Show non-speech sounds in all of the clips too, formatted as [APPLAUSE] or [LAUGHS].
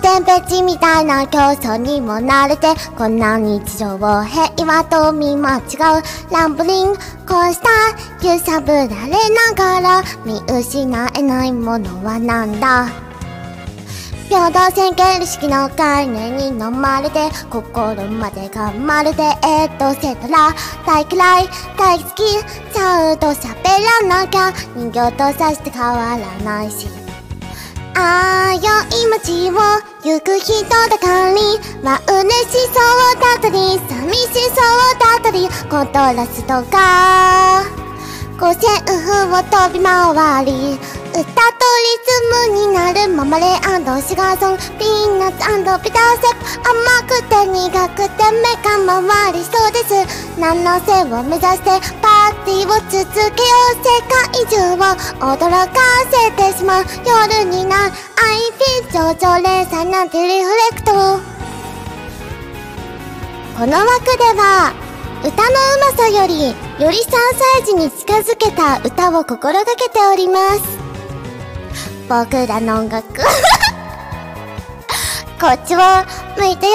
天ペチみたいな競争にも慣れてこんな日常を平和と見間違う。ランブリンこうした揺さぶられながら見失えないものはなんだ？平等宣言式の概念に飲まれて心までがまるでえっとセトラ大嫌い大好きちゃんと喋らなきゃ人形とさして変わらないし。ああよい街を行く人だかりは嬉しそうだったり寂しそうだったりコントラストが五線譜を飛び回り歌とリズムになるママレーシガーソンピーナッツビターセップ甘くて苦くて目が回りそうです何のせを目指してパを続けよう世界中を驚かせてしまう。夜になる IP 上々連載なんてリフレクトこの枠では歌のうまさよりより3歳児に近づけた歌を心がけております。僕らの音楽。こっちを向いてよ。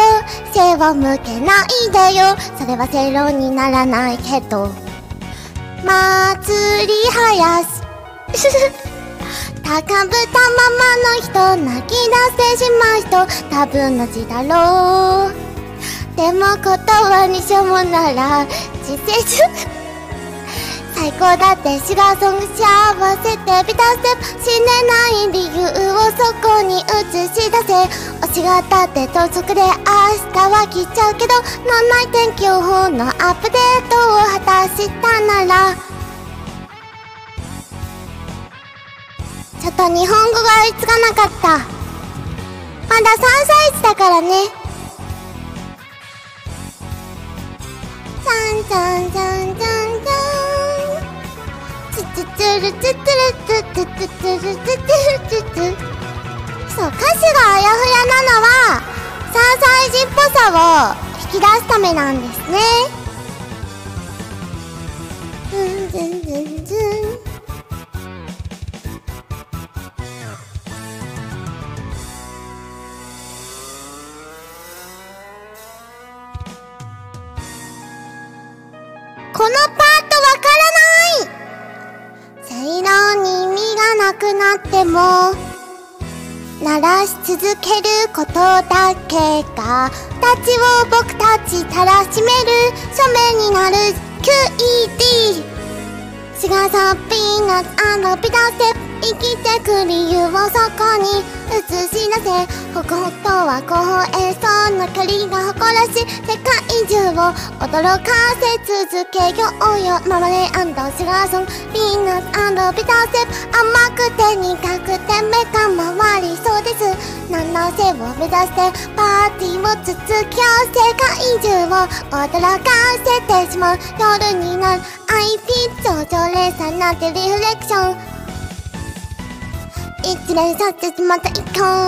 背を向けないでよ。それは正論にならないけど。祭りはやす。[LAUGHS] 高ぶったままの人泣き出してしまう人多分同じだろう。でも断にしょもなら自生 [LAUGHS] 最高だってシガーソング幸せてビタステップ死ねない理由をそこに映し出せ。推しがたって遠足であしは聞いちゃうけどまんない天気予報のアップデートを果たしたなら。ちょっと日本語が追いつかなかった。まだ3歳児だからね。じゃんじゃんじゃんじゃんじゃんつつつルつつるつつつつるつつるつつそう歌詞があやふやなのはを引き出すためなんですね。ズンズンズンズンこのパートわからない。正論に意味がなくなっても鳴らし続けることだけが僕たちを僕たちたらしめる証明になる。QED sugar song ピーナッツ bitter step。生きてく理由をそこに映し出せ。北北東は後方へその距離が誇らしい世界中を驚かせ続けようよ。ママレーシガーソン。ピーナッツビターセップ甘くて苦くて目が回りそうです。七世を目指してパーティーを続きよう世界中を驚かせてしまう。夜になる。IP 上々連鎖なんてリフレクション。いきさっちゃまた行こう。